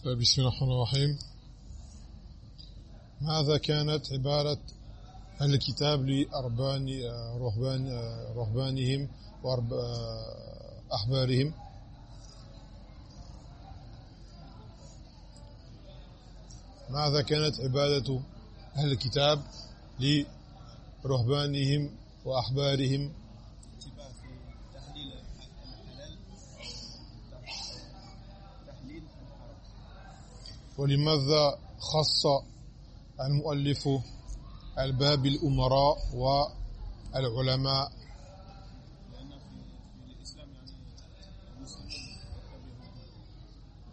بسم الله الرحمن الرحيم. ماذا كانت عبارة أهل الكتاب لأربان رهبان رهبانهم وأحبارهم ماذا كانت عبادة أهل الكتاب لرهبانهم وأحبارهم؟ ولماذا خص المؤلف الباب الأمراء والعلماء؟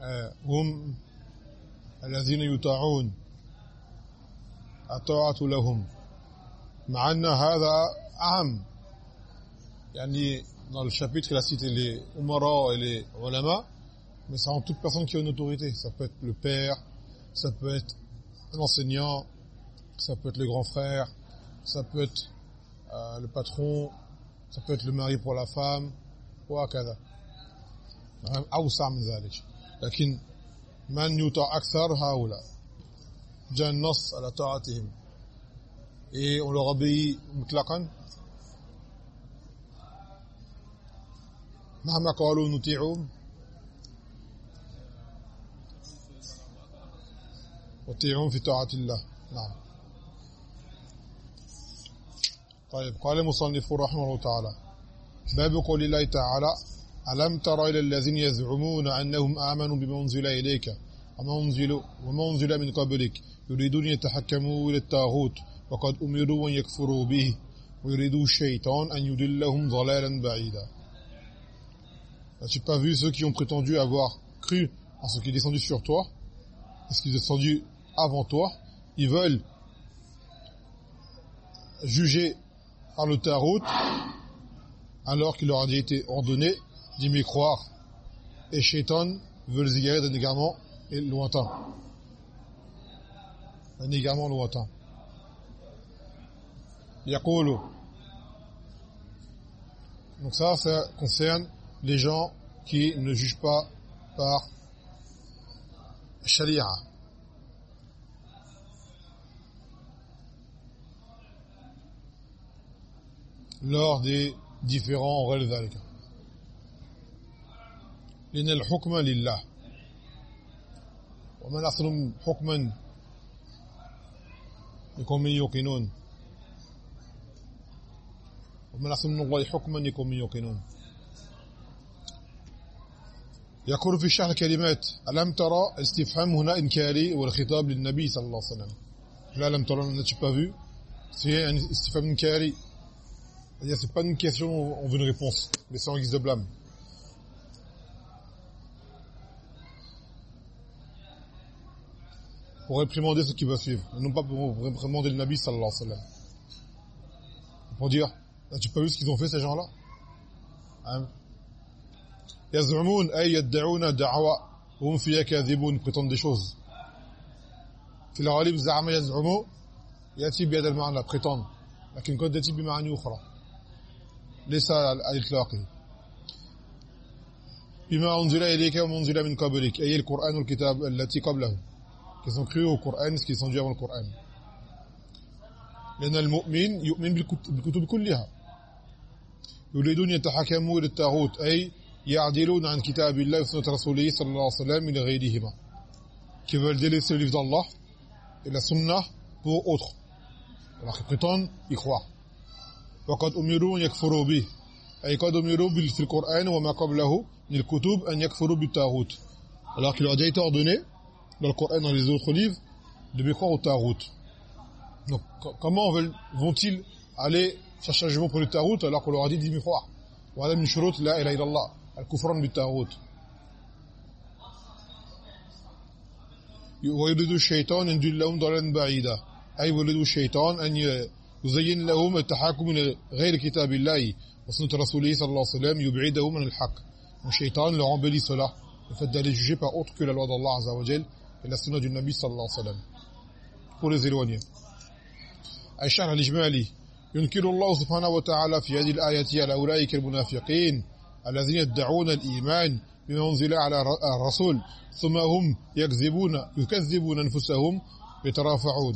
آه، هم الذين يطاعون الطاعة لهم مع أن هذا أهم. يعني dans le chapitre il a cité les umara et les ulama mais ça rend toute personne qui a une autorité ça peut être le père ça peut être un enseignant ça peut être le grand frère ça peut être euh, le patron ça peut être le mari pour la femme وهكذا أوسع من ذلك لكن من يطاع أكثر هؤلاء جاء النص على طاعتهم et on leur obéit مطلقا مهما قالوا نطيعهم وطيعون في طاعة الله. نعم. طيب قال المصنف رحمه الله تعالى باب قول الله تعالى ألم تر إلى الذين يزعمون أنهم آمنوا بما أنزل إليك وما أنزل, وما أنزل من قبلك يريدون يتحكموا إلى الطاغوت وقد أمروا أن يكفروا به ويريدوا الشيطان أن يدلهم ضلالا بعيدا. N'as-tu pas vu ceux qui ont prétendu avoir cru en ce qui est descendu sur toi? Et ce qui est descendu avant toi Ils veulent juger par le tarot alors qu'il leur a été ordonné d'y croire. Et Shaitan veut les égarer d'un égarement lointain. Un égarement lointain. Yaqulu. Donc ça, ça concerne les gens qui ne jugent pas par sharia. Lors des différents rôles ذلك لأن الحكم لله. ومن أصل حكما لقوم يوقنون. ومن أصل من الله حكما لقوم يوقنون. يقول في شرح الكلمات ألم ترى استفهام هنا إنكاري والخطاب للنبي صلى الله عليه وسلم؟ لا لم ترى n'as-tu pas vu c'est un istifham inkari c'est pas une question on veut une réponse mais c'est en guise de blâme pour réprimander ce qui va suivre non pas pour réprimander le Nabi sallallahu alayhi wa sallam pour dire n'as-tu pas vu ce qu'ils ont fait ces gens-là hein يزعمون أي يدعون دعوة وهم فيها كاذبون prétendent des choses في الغالب زعم يزعموا يأتي بهذا المعنى prétendre لكن قد يأتي بمعنى أخرى ليس على إطلاقه بما أنزل إليك وما أنزل من قبلك أي القرآن والكتاب التي قبله. Qui sont cru au Coran Coran. لأن المؤمن يؤمن بالكتب كلها. يريدون يتحكموا إلى الطاغوت أي يعدلون عن كتاب الله وسنة رسوله صلى الله عليه وسلم إلى غيرهما. Qui veulent délaisser le livre d'Allah et la sunna pour autres. Alors qu'ils prétendent y croire. وقد أمروا أن يكفروا به أي قد أمروا في القرآن وما قبله من الكتب أن يكفروا بالطاغوت alors qu'il a déjà été ordonné dans le Coran dans les autres livres de croire au Tarout. Donc comment vont-ils aller chercher un jugement pour le Tarout alors qu'on leur a dit d'y croire وهذا من شروط لا إله إلا الله الكفران بالطاغوت ويريد الشيطان أن يدلهم ضلالا بعيدا أي يريد الشيطان أن يزين لهم التحاكم إلى غير كتاب الله وسنة رسوله صلى الله عليه وسلم يبعدهم عن الحق. والشيطان leur embellit cela le fait d'aller juger par autre que la loi d'Allah Azza wa Jal et la sunna du Nabi sallallahu pour les éloigner. الشرح الإجمالي ينكر الله سبحانه وتعالى في هذه الآية على أولئك المنافقين الذين يدعون الإيمان بما أنزل على الرسول ثم هم يكذبون يكذبون أنفسهم يترافعون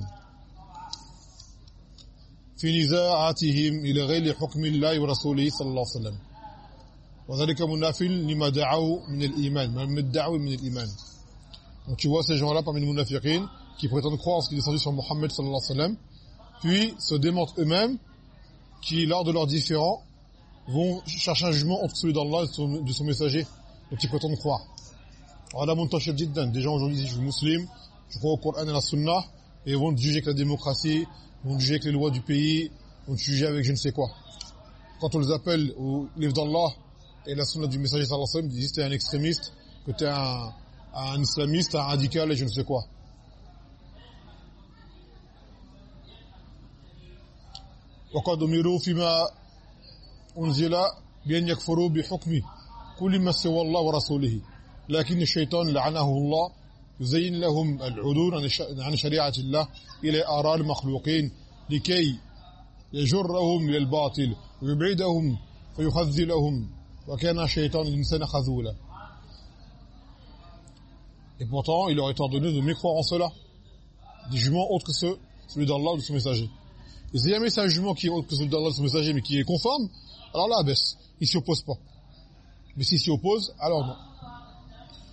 في نزاعاتهم إلى غير حكم الله ورسوله صلى الله عليه وسلم وذلك منافل لما دعوا من الإيمان من الدعوة من الإيمان Donc tu vois ces gens-là parmi les munafiqin qui prétendent croire en ce qui est descendu sur Mohammed sallallahu alayhi wa sallam, puis se démontrent eux-mêmes qui, lors de leurs différends, vont chercher un jugement entre celui d'Allah et de son messager, dont ils prétendent croire. Alors là, des gens aujourd'hui disent je suis musulman, je crois au Coran et à la Sunna, et ils vont juger avec la démocratie, ils vont juger avec les lois du pays, ils vont juger avec je ne sais quoi. Quand on les appelle au livre d'Allah et la Sunna du messager sallallahu alayhi wa sallam, ils disent tu es un extrémiste, que tu es un, un islamiste, un radical et je ne sais quoi. وقد أمروا فيما أنزل بأن يكفروا بحكم كل ما سوى الله ورسوله لكن الشيطان لعنه الله يزين لهم العدول عن شريعة الله إلى آراء المخلوقين لكي يجرهم إلى الباطل ويبعدهم فيخذلهم وكان الشيطان الإنسان خذولا Et pourtant, il aurait été ordonné de mécroire en cela. Des jugements autres que ceux, celui d'Allah ou de son messager. Et si jamais c'est un jugement qui est autre que celui d'Allah ou de son messager, mais qui est conforme, alors là, baisse. Il s'y oppose pas. Mais s'il s'y oppose, alors non.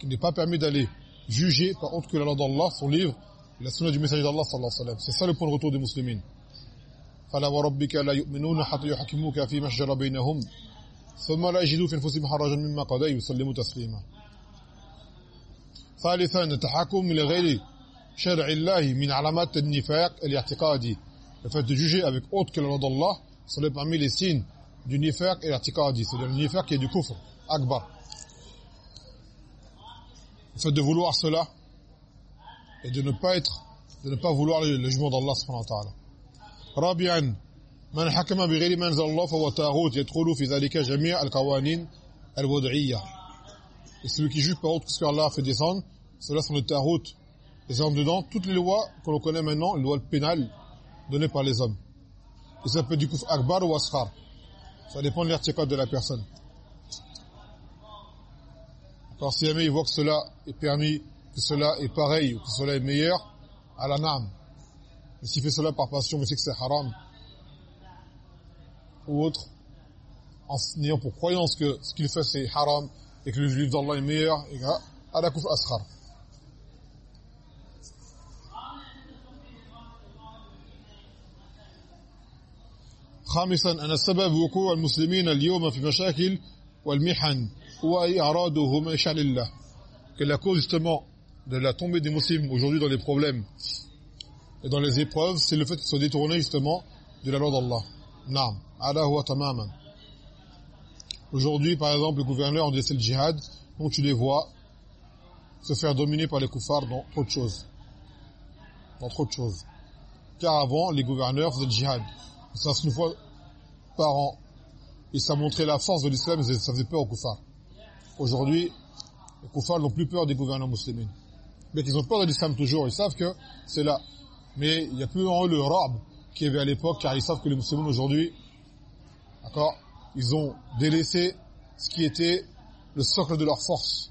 qui n'est pas permis d'aller juger par autre que la loi d'Allah son livre et la sunna du message d'Allah صلى الله عليه وسلم c'est ça le point de retour des musulmans فلا وربك لا يؤمنون حتى يحكموك فيما شجر بينهم ثم لا يجدوا في انفسهم حرجا مما قضى ويسلموا تسليما ثالثا التحكم الى غير شرع الله من علامات النفاق الاعتقادي le fait de juger avec autre que la loi d'Allah c'est parmi les signes du nifaq et l'artiqadi c'est-à-dire le nifaq qui est du kufr akbar le fait de vouloir cela et de ne pas être de ne pas vouloir le, jugement d'Allah subhanahu wa ta'ala. Rabi'an man hakama bighayri fa taghut yadkhulu fi dhalika jami' al-qawanin al-wad'iyya. Et celui qui juge par autre que ce qu'Allah fait descendre cela sont le taghut les hommes dedans. Toutes les lois que l'on connaît maintenant les lois pénales données par les hommes. Et ça peut du coup akbar ou asghar. Ça dépend de l'article de la personne. alors si jamais il voit que cela est permis que cela est pareil ou que cela est meilleur à la nam et s'il fait cela par passion mais c'est que c'est haram ou autre en ayant pour croyance que ce qu'il fait c'est haram et que le livre d'Allah est meilleur et à la kufr asghar خامسا أن السبب وقوع المسلمين اليوم في مشاكل والمحن que la cause justement de la tombée des musulmans aujourd'hui dans les problèmes et dans les épreuves c'est le fait qu'ils soient détournés justement de la loi d'Allah. Naam. Ala aujourd'hui par exemple le gouverneur de le jihad donc tu les vois se faire dominer par les koufars dans trop de choses. Dans trop de choses. Car avant les gouverneurs faisaient le jihad. Ça se nous fois par an. Et ça montrait la force de l'islam et ça faisait peur aux koufars. Aujourd'hui, les koufars n'ont plus peur des gouvernants musulmans. Mais ils ont peur de l'islam toujours, ils savent que c'est là. Mais il n'y a plus en eux le rab qui y avait à l'époque, car ils savent que les musulmans aujourd'hui, d'accord, ils ont délaissé ce qui était le socle de leur force.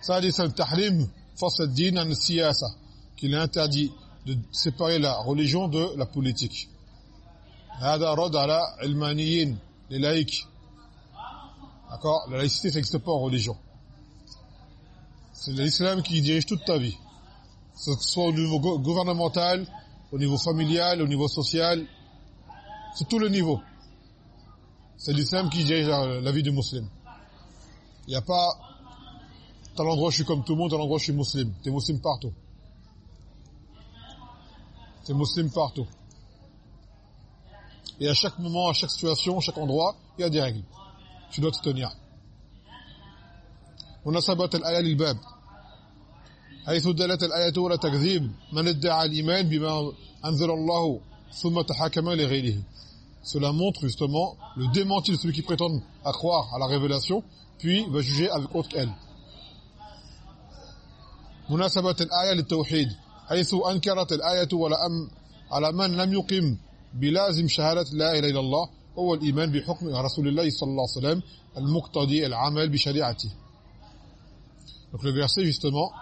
Ça a dit, c'est le tahrim, force din an siyasa qu'il est interdit de séparer la religion de la politique. هذا رد على علمانيين les laïcs. D'accord? La laïcité, ça n'existe pas en religion. C'est l'islam qui dirige toute ta vie. Que ce soit au niveau gouvernemental, au niveau familial, au niveau social, c'est tout le niveau. C'est l'islam qui dirige la, vie du musulman. Il n'y a pas, tel endroit je suis comme tout le monde, tel endroit je suis musulman. Tu es musulman partout. C'est musulman partout. Et à chaque moment, à chaque situation, à chaque endroit, il y a des règles. tu dois te tenir مناسبة الآية للباب حيث دلت الآية ولا تكذيب من ادعى الإيمان بما أنزل الله ثم تحاكم لغيره cela montre justement le démenti de celui qui prétend à croire à la révélation puis va juger avec autre qu'elle مناسبة الآية للتوحيد حيث أنكرت الآية ولا أم على من لم يقم بلازم شهادة لا إله إلا الله هو الإيمان بحكم رسول الله صلى الله عليه وسلم المقتضي العمل بشريعته Donc le verset justement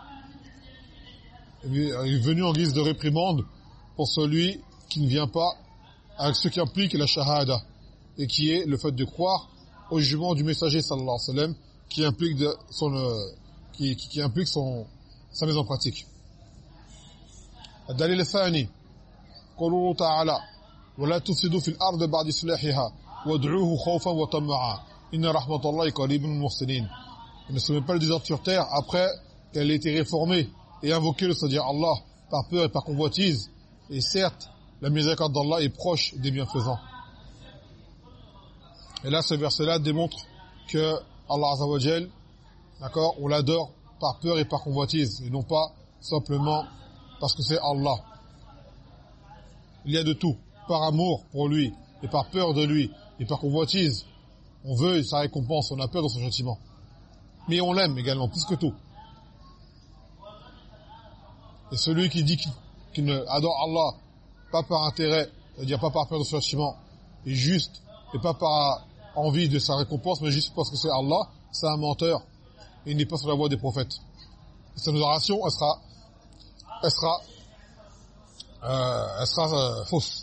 est venu en guise de réprimande pour celui qui ne vient pas avec ce qui implique la shahada et qui est le fait de croire au jugement du messager sallallahu alayhi wa sallam qui implique de son euh, qui, qui, qui implique son sa mise en pratique. الدليل الثاني قوله تعالى ولا تفسدوا في الارض بعد اصلاحها وادعوه خوفا وطمعا ان رحمه الله قريب من المحسنين Il ne se met pas le désordre sur terre après qu'elle ait été réformée et invoquée le c'est-à-dire Allah par peur et par convoitise. Et certes, la miséricorde d'Allah est proche des bienfaisants. Et là, ce verset-là démontre que Allah Azza d'accord, on l'adore par peur et par convoitise, et non pas simplement parce que c'est Allah. Il y a de tout, par amour pour lui, et par peur de lui, et par convoitise. On veut sa récompense, on a peur de son châtiment mais on l'aime également, plus que tout. Et celui qui dit qu'il ne adore Allah, pas par intérêt, c'est-à-dire pas par peur de son châtiment, et juste, et pas par envie de sa récompense, mais juste parce que c'est Allah, c'est un menteur, et il n'est pas sur la voie des prophètes. Et sa adoration, elle sera, elle sera, euh, elle sera euh, fausse.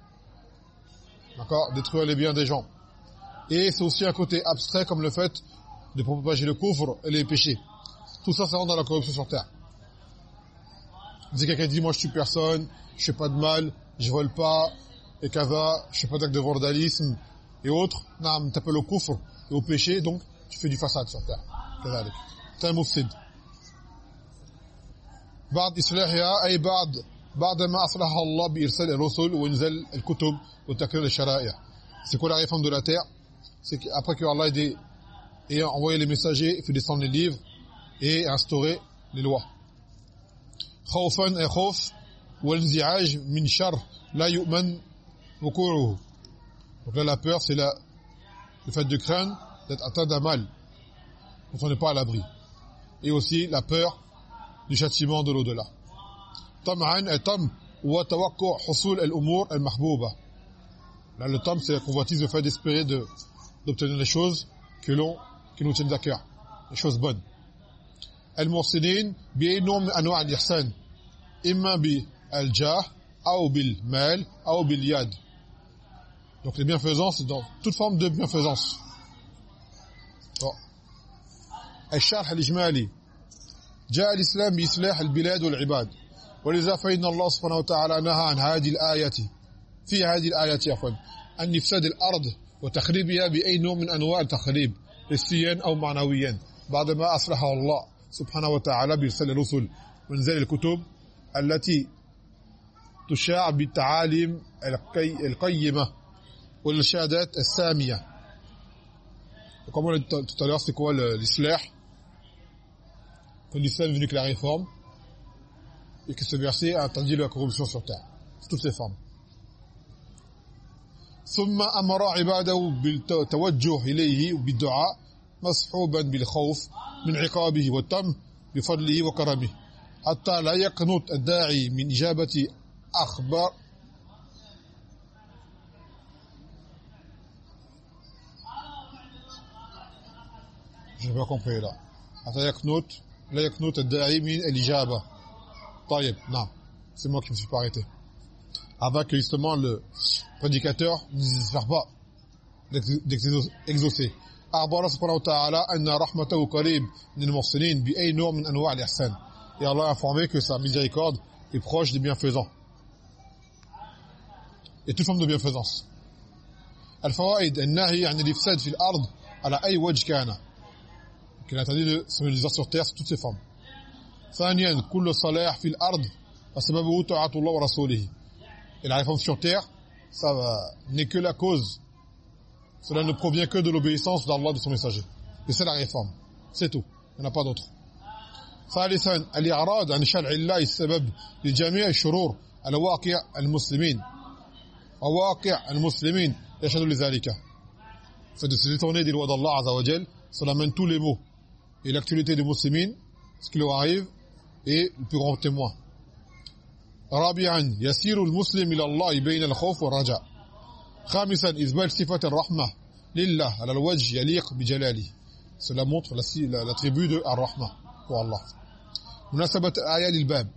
d'accord détruire les biens des gens et c'est aussi un côté abstrait comme le fait de propager le couvre et les péchés tout ça ça rentre dans la corruption sur terre si quelqu'un dit moi je suis personne je fais pas de mal je vole pas et kaza je fais pas d'acte de vandalisme et autres tu t'appelles au couvre et au péché donc tu fais du façade sur terre كذلك c'est un mufsid بعد إصلاحها أي بعد بعد ما أصلحها الله بإرسال الرسل وإنزال الكتب وتكرير الشرائع c'est quoi la réforme de la terre c'est qu'après que Allah ait envoyé les messagers fait descendre les livres et instaurer les lois خوفا اي خوف والانزعاج من شر لا يؤمن وقوعه donc là la peur c'est la le fait de craindre d'être atteint d'un mal dont on n'est pas à l'abri et aussi la peur du châtiment de l'au-delà طمعا اي طم وتوقع حصول الامور المحبوبه là le tam c'est la convoitise le fait d'espérer de d'obtenir les choses que l'on qui nous tiennent à cœur les choses bonnes المحسنين بأي نوع من أنواع الإحسان إما بالجاه أو بالمال أو باليد donc les bienfaisances dans toute forme de bienfaisance bon. الشرح الإجمالي جاء الإسلام بإصلاح البلاد والعباد ولذا فإن الله سبحانه وتعالى نهى عن هذه الآيات في هذه الآيات عفوا عن إفساد الأرض وتخريبها بأي نوع من أنواع التخريب حسيا أو معنويا. بعدما أصلحه الله سبحانه وتعالى بإرسال الرسل وإنزال الكتب التي تشاع بالتعاليم القيمة والشهادات السامية. Comme on tout à l'heure, c'est quoi l'islah? Que l'islam est venu que la réforme. Et que ce verset a interdit la corruption sur terre, sous toutes ses formes. ثم أمر عباده بالتوجه إليه بالدعاء مصحوبا بالخوف من عقابه والتم بفضله وكرمه حتى لا يقنط الداعي من إجابة أخبار Je pas compris là. حتى يقنط لا يقنط الداعي من الإجابة. طيب, non. C'est moi qui me suis pas arrêté. Avant que justement le prédicateur ne désespère pas d'exaucer. أخبر سبحانه وتعالى أن رحمته قريب من المحسنين بأي نوع من أنواع الإحسان et Allah a informé que sa miséricorde est proche des bienfaisants et toute forme de bienfaisance الفوائد النهي عن الإفساد في الأرض على أي وجه كان qu'il a interdit de se mettre sur terre sous toutes ses formes ثانيا كل صلاح في الأرض فسببه طاعة الله ورسوله et la réforme sur terre ça n'est que la cause cela ne provient que de l'obéissance d'Allah de son messager et c'est la réforme c'est tout il n'y en a pas d'autre ثالثا الإعراض عن شرع الله السبب لجميع الشرور على واقع المسلمين وواقع المسلمين يشهد لذلك fait de se détourner des lois d'Allah Azza wa Jal cela mène tous les maux et l'actualité des musulmans ce qui leur arrive est le plus grand témoin رابعا يسير المسلم بين الخوف والرجاء خامسا اثبات صفه الرحمه لله على الوجه يليق بجلاله cela montre l'attribut de ar-rahma pour Allah مناسبه الايه للباب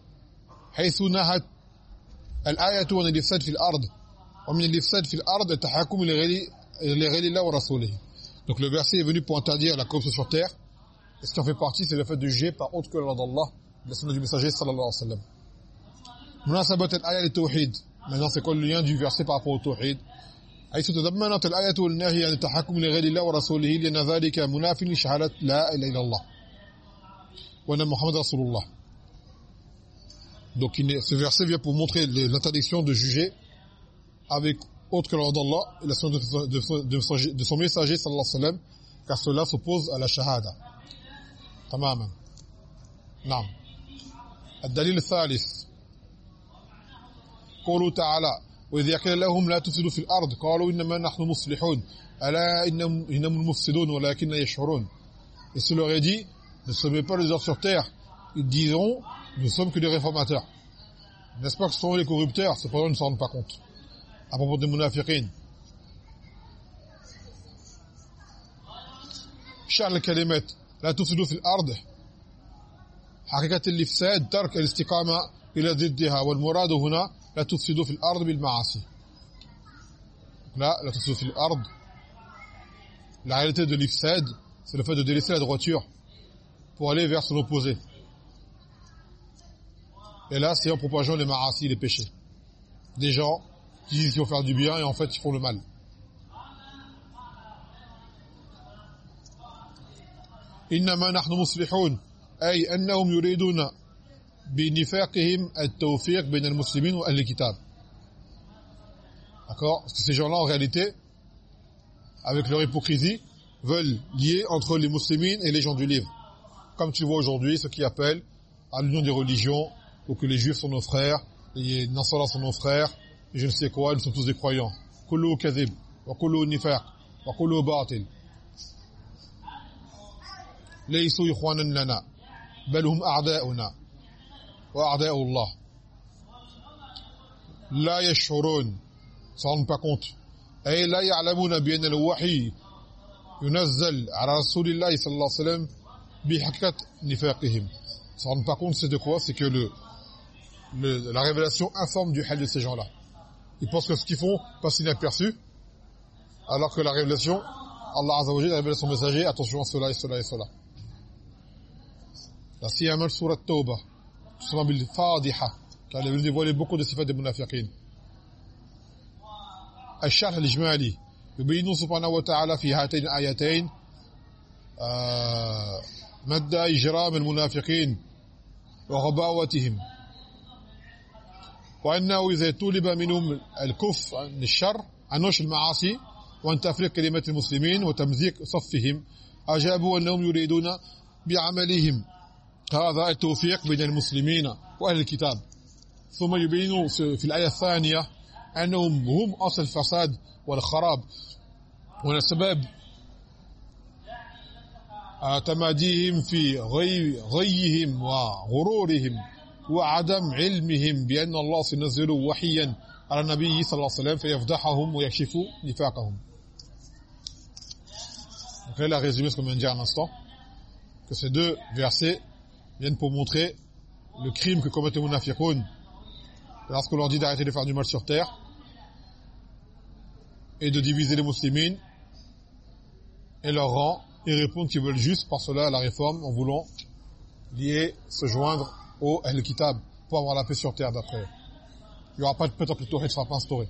حيث نهت الايه عن الافساد في الأرض ومن الافساد في الأرض التحكم لغير لغير الله ورسوله donc le verset est venu pour interdire la corruption sur terre et ce qui en fait partie c'est le fait de juger par autre que l'ordre d'Allah sunna du messager sallallahu alayhi wa sallam مناسبة الآية للتوحيد maintenant c'est quoi le lien du verset par rapport au tawhid حيث تضمنت الآية النهي عن التحكم لغير الله ورسوله لأن ذلك مناف لشهادة لا إله إلا الله وأن محمد رسول الله donc ce verset vient pour montrer l'interdiction de juger avec autre que l'ordre d'Allah et la sunna de, son messager sallallahu alayhi wa sallam car cela s'oppose à la shahada تماما نعم الدليل الثالث قوله تعالى وإذ قيل لهم لا تفسدوا في الأرض قالوا إنما نحن مصلحون ألا إنهم, إنهم المفسدون ولكن يشعرون Et ce leur est dit, ne semez pas les heures sur terre. Ils diront, nous sommes que des réformateurs. N'est-ce pas que ce sont les corrupteurs Cependant, ils ne s'en rendent pas compte. À propos des munafiqin. شعر الكلمات لا تفسدوا في الأرض حقيقة الإفساد ترك الاستقامة إلى ضدها والمراد هنا لا تفسدوا في الأرض بالمعاصي لا لا تفسدوا في الأرض la réalité de l'ifsad c'est le fait de délaisser la droiture pour aller vers son opposé et là c'est en propageant les ma'asi, les péchés des gens qui disent qu'ils vont faire du bien et en fait ils font le mal إنما نحن مصلحون أي أنهم يريدون بنفاقهم التوفيق بين المسلمين وأهل الكتاب D'accord Parce que ces gens-là, en réalité, avec leur hypocrisie, veulent lier entre les musulmans et les gens du livre. Comme tu vois aujourd'hui, ceux qui appellent à l'union des religions, ou que les juifs sont nos frères, les nasara sont nos frères, et je ne sais quoi, ils sont tous des croyants. Kullu kadhib, wa kullu nifaq, wa kullu batil. ليسوا إخوانا لنا بل هم أعداؤنا وأعداء الله لا يشعرون se rendent pas compte أي لا يعلمون بأن الوحي ينزل على رسول الله صلى الله عليه وسلم بحقيقة نفاقهم se rendent pas compte c'est de quoi c'est que le, le la révélation informe du hal de ces gens-là ils pensent que ce qu'ils font passe inaperçu alors que la révélation Allah Azza wa Jalla révèle son messager attention à cela et cela et cela La siyama surat Tawbah tusma bil Fadiha car elle dévoile beaucoup de sifat des munafiqin الشرح الإجمالي. يبين سبحانه وتعالى في هاتين الآيتين مدى إجرام المنافقين وغباوتهم. وأنه إذا طلب منهم الكف عن الشر عن نشر المعاصي وأن تفريق كلمة المسلمين وتمزيق صفهم أجابوا أنهم يريدون بعملهم. هذا التوفيق بين المسلمين وأهل الكتاب. ثم يبين في الآية الثانية أنهم هم أصل الفساد والخراب. والسبب تماديهم في غي غيهم وغرورهم وعدم علمهم بأن الله سينزل وحيا على النبي صلى الله عليه وسلم فيفضحهم ويكشف نفاقهم. Donc là, il a résumé ce qu'on vient de dire à l'instant, que ces deux versets viennent pour montrer le crime que commettent les munafiqoun lorsqu'on leur dit d'arrêter de faire du mal sur terre et de diviser les musulmans et leur rang, ils répondent qu'ils veulent juste par cela la réforme en voulant lier, se joindre au Al-Kitab pour avoir la paix sur terre d'après. Il n'y aura pas de peuple le ne sera pas instauré.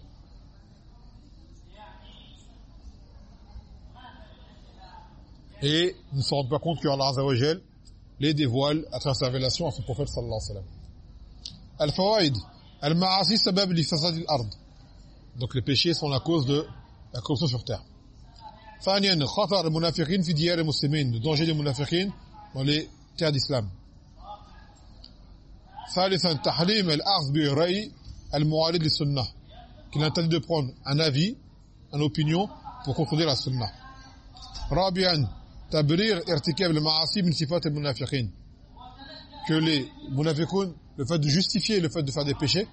Et nous ne se rendons pas compte qu'Allah Azzawajal les dévoile à travers sa révélation à son prophète sallallahu alayhi wa sallam. Al-Fawaid. Al-Ma'asi sabab li fasad al-ard. Donc les péchés sont la cause de la corruption sur terre. ثانيا خطر المنافقين في ديار المسلمين le danger des munafiqin dans les terres d'islam ثالثا تحريم الأخذ بالرأي المعارض للسنة qu'il interdit de prendre un avis une opinion pour contredire la sunna رابعا تبرير ارتكاب المعاصي من صفات المنافقين que les munafiqun le fait de justifier le fait de faire des péchés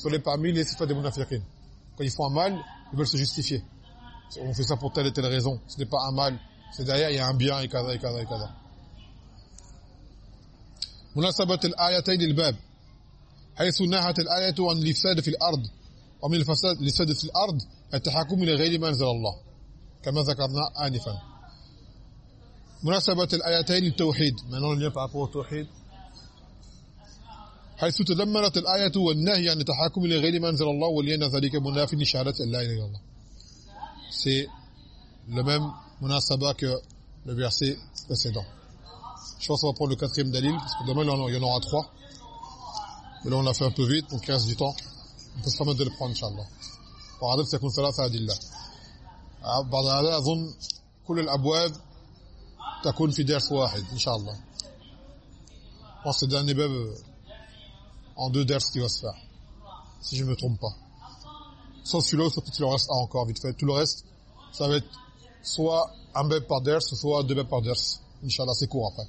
sont les parmi les sifat des munafiqin quand ils font un mal ils veulent se justifier on fait ça pour telle et telle raison ce n'est pas un mal c'est derrière il y a un bien et kaza et kaza et kaza مناسبة الآيتين للباب حيث نهت الآية عن الإفساد في الأرض ومن الفساد الإفساد في الأرض التحكم إلى غير ما أنزل الله كما ذكرنا آنفا مناسبة الآيتين للتوحيد maintenant le lien par rapport au tawhid حيث تضمنت الآية والنهي عن التحكم إلى غير ما أنزل الله ولأن ذلك مناف لشهادة لا إله إلا الله c'est le même munasaba que le verset précédent. Je pense qu'on va prendre le quatrième dalil, parce que demain il y en aura trois. Mais là on l'a fait un peu vite, donc il reste du temps. On peut se permettre de le prendre, Inch'Allah. وعدد سيكون ثلاثة أدلة بعد هذا أظن كل الأبواب تكون في درس واحد إن شاء الله. Je pense que c'est le dernier bab en deux ders qui va se faire, si je ne me trompe pas sauf celui-là, sauf qu'il en reste un encore vite fait. Tout le reste, ça va être soit un beb par ders, soit deux beb par ders. Inch'Allah, c'est court après.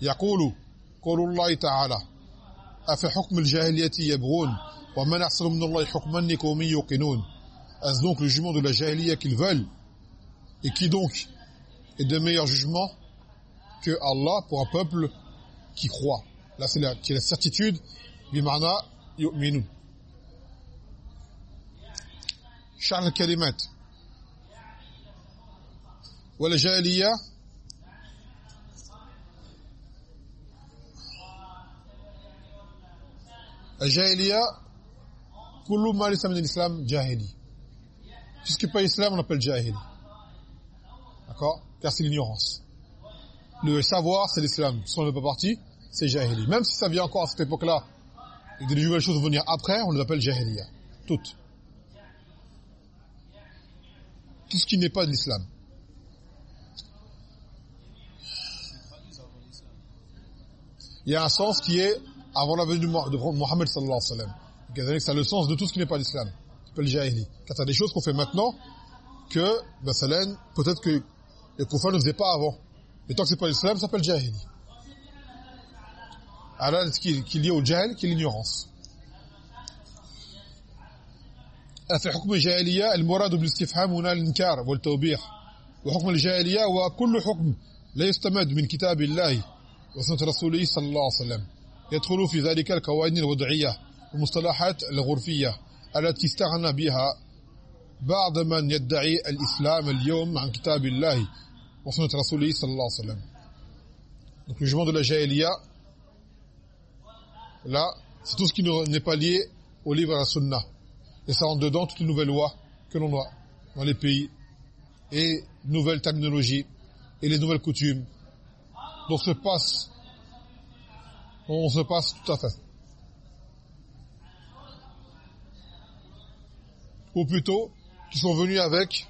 يقول قول الله تعالى أفحكم الجاهلية يبغون ومن أحسن من الله حكما لقوم يوقنون Est-ce donc le jugement de la jahiliya qu'ils veulent et qui donc est de meilleur jugement que Allah pour un peuple qui croit Là c'est la, qui est la certitude bimana yu'minun شرح الكلمات والجاهلية الجاهلية كل ما ليس من الإسلام جاهلي tout ce qui n'est pas islam on appelle jahili d'accord? Car c'est l'ignorance le savoir c'est l'islam si on ne pas partie c'est jahili même si ça vient encore à cette époque là et des nouvelles choses vont venir après on les appelle jahiliya toutes tout ce qui n'est pas de l'islam. Il y a un sens qui est avant la venue de Mohammed sallallahu alayhi wa sallam. C'est le sens de tout ce qui n'est pas l'islam. C'est le jahili. Quand il y a des choses qu'on fait maintenant que, ben, peut-être que les prophètes ne faisaient pas avant. Mais tant que c'est pas l'islam, ça s'appelle jahili. Alors, ce qui est lié au jahil, qui l'ignorance. في حكم الجاهلية المراد بالاستفهام هنا الإنكار والتوبيخ وحكم الجاهلية هو كل حكم لا يستمد من كتاب الله وسنة رسوله صلى الله عليه وسلم يدخل في ذلك القوانين الوضعية والمصطلحات الغرفية التي استغنى بها بعض من يدعي الإسلام اليوم عن كتاب الله وسنة رسوله صلى الله عليه وسلم Donc le jugement de la Jahiliya, là, c'est tout ce qui n'est pas lié au livre à la Sunna. et ça rentre dedans toutes les nouvelles lois que l'on a dans les pays et nouvelles terminologies et les nouvelles coutumes dont se passe on se passe tout à fait ou plutôt qui sont venus avec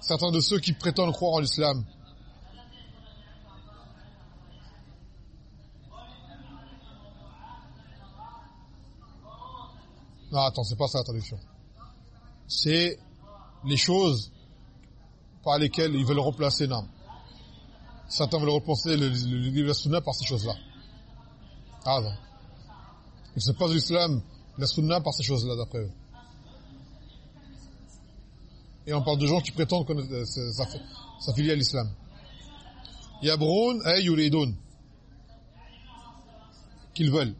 certains de ceux qui prétendent croire en l'islam Non, attends, c'est pas ça la traduction. C'est les choses par lesquelles ils veulent remplacer l'âme. Certains veulent remplacer le, livre de la par ces choses-là. Ah non. Ils ne pas l'islam, la sunna par ces choses-là, d'après eux. Et on parle de gens qui prétendent que ça filie à l'islam. Yabroun et yuridun. Qu'ils veulent.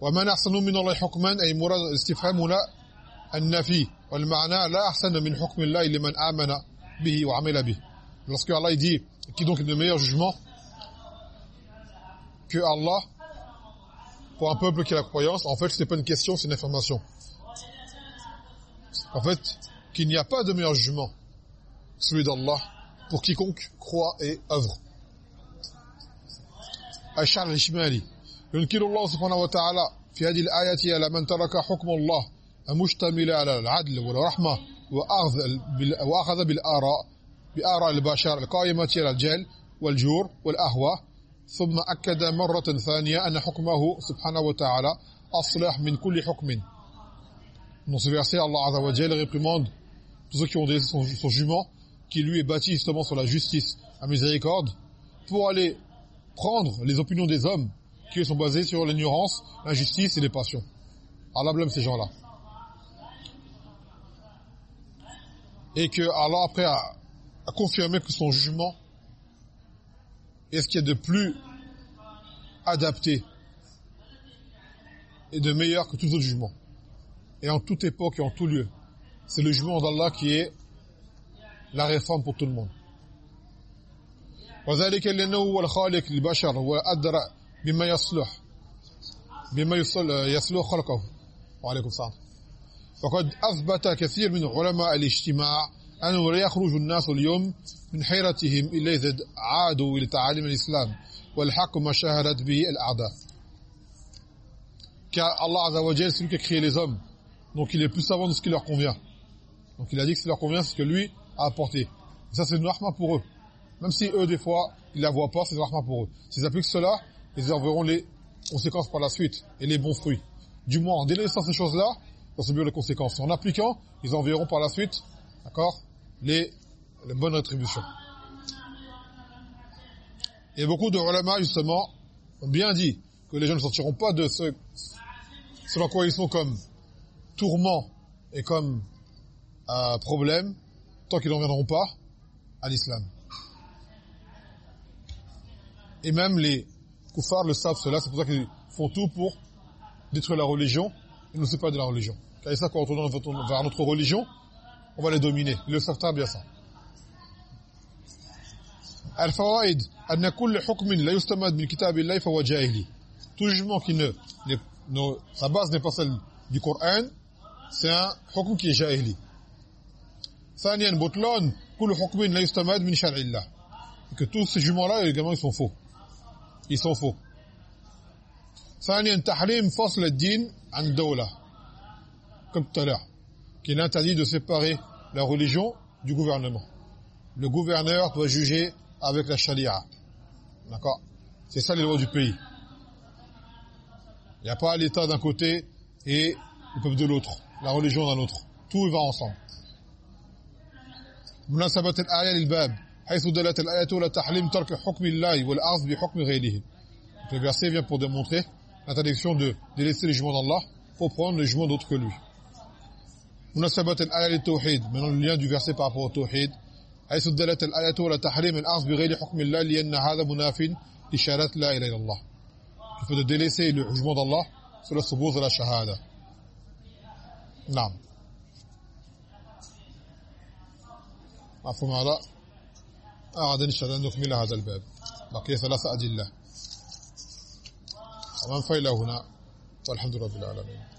ومن أحسن من الله حكما أي مراد استفهام هنا النفي والمعنى لا أحسن من حكم الله لمن آمن bihi wa amila bihi lorsque Allah dit qui donc est le meilleur jugement que Allah pour un peuple qui a la croyance en fait c'est pas une question c'est une information en fait qu'il n'y a pas de meilleur jugement celui d'Allah pour quiconque croit et œuvre الشعر الشمالي ينكر الله سبحانه وتعالى في هذه الآية على من ترك حكم الله المشتمل على العدل والرحمة وأخذ بالآراء بآراء البشر القائمة على الجهل والجور والأهوى ثم أكد مرة ثانية أن حكمه سبحانه وتعالى أصلح من كل حكم Dans ce verset, Allah Azza wa Jal réprimande tous ceux qui ont délaissé son, son jument, qui lui est bâti justement sur la justice, la miséricorde, pour aller prendre les opinions des hommes qui sont basées sur l'ignorance, l'injustice et les passions. Allah blâme ces gens-là. Et que Allah après a, a confirmé que son jugement est ce qu'il y a de plus adapté et de meilleur que tous autres jugements. Et en toute époque et en tout lieu. C'est le jugement d'Allah qui est la réforme pour tout le monde. وذلك لأنه هو الخالق للبشر وأدرى بما يصلح بما يصلح خلقه. وعليكم السلام. فقد أثبت كثير من علماء الاجتماع أنه لا يخرج الناس اليوم من حيرتهم إلا إذا عادوا إلى تعاليم الإسلام والحق ما شهدت به الأعداء. Car Allah Azza wa Jal c'est lui qui a créé les hommes. Donc il est plus savant de ce qui leur convient. Donc il a dit que qui leur convient c'est ce que lui a apporté. Et ça c'est une rahma pour eux. Même si eux des fois ils la voient pas c'est une rahma pour eux. S'ils appliquent cela ils en verront les conséquences par la suite et les bons fruits. Du moins en délaissant ces choses là dans ce bureau les conséquences. En appliquant ils en verront par la suite d'accord les bonnes rétributions. Et beaucoup de ulama justement ont bien dit que les gens ne sortiront pas de ce selon quoi ils sont comme tourment et comme euh, problème tant qu'ils n'en viendront pas à l'islam. Et même les koufars le savent cela, c'est pour ça qu'ils font tout pour détruire la religion et nous séparer de la religion. Car ils savent qu'on retourne vers notre religion, on va les dominer. Ils le savent très bien ça. الفوائد أن كل حكم لا يستمد من كتاب الله فهو جاهلي tout jugement qui ne, ne sa base n'est pas celle du Coran c'est un حكم qui est جاهلي ثانيا بطلان كل حكم لا يستمد من شرع الله que tous ces jugements là également ils sont faux ils sont faux ثانيا تحريم فصل الدين عن الدولة comme tout à l'heure qu'il est interdit de séparer la religion du gouvernement le gouverneur doit juger avec la charia. D'accord C'est ça les lois du pays. Il n'y a pas l'État d'un côté et le peuple de l'autre, la religion d'un autre. Tout va ensemble. مناسبة الآية للباب حيث دلت الآية على تحريم ترك حكم الله والأخذ بحكم غيره. Le verset vient pour démontrer l'interdiction de délaisser les jugements d'Allah pour prendre les jugements d'autres que lui. مناسبة الآية للتوحيد. Maintenant le lien du verset par rapport au tawhid. حيث دلت الآية على تحريم الأخذ بغير حكم الله لأن هذا مناف لشهادة لا إله إلا الله il faut de délaisser le jugement d'Allah cela s'oppose à la shahada نعم هذا غدا إن شاء الله نكمل هذا الباب. بقي ثلاثة أدلة. ومن فإلى هنا والحمد لله رب العالمين.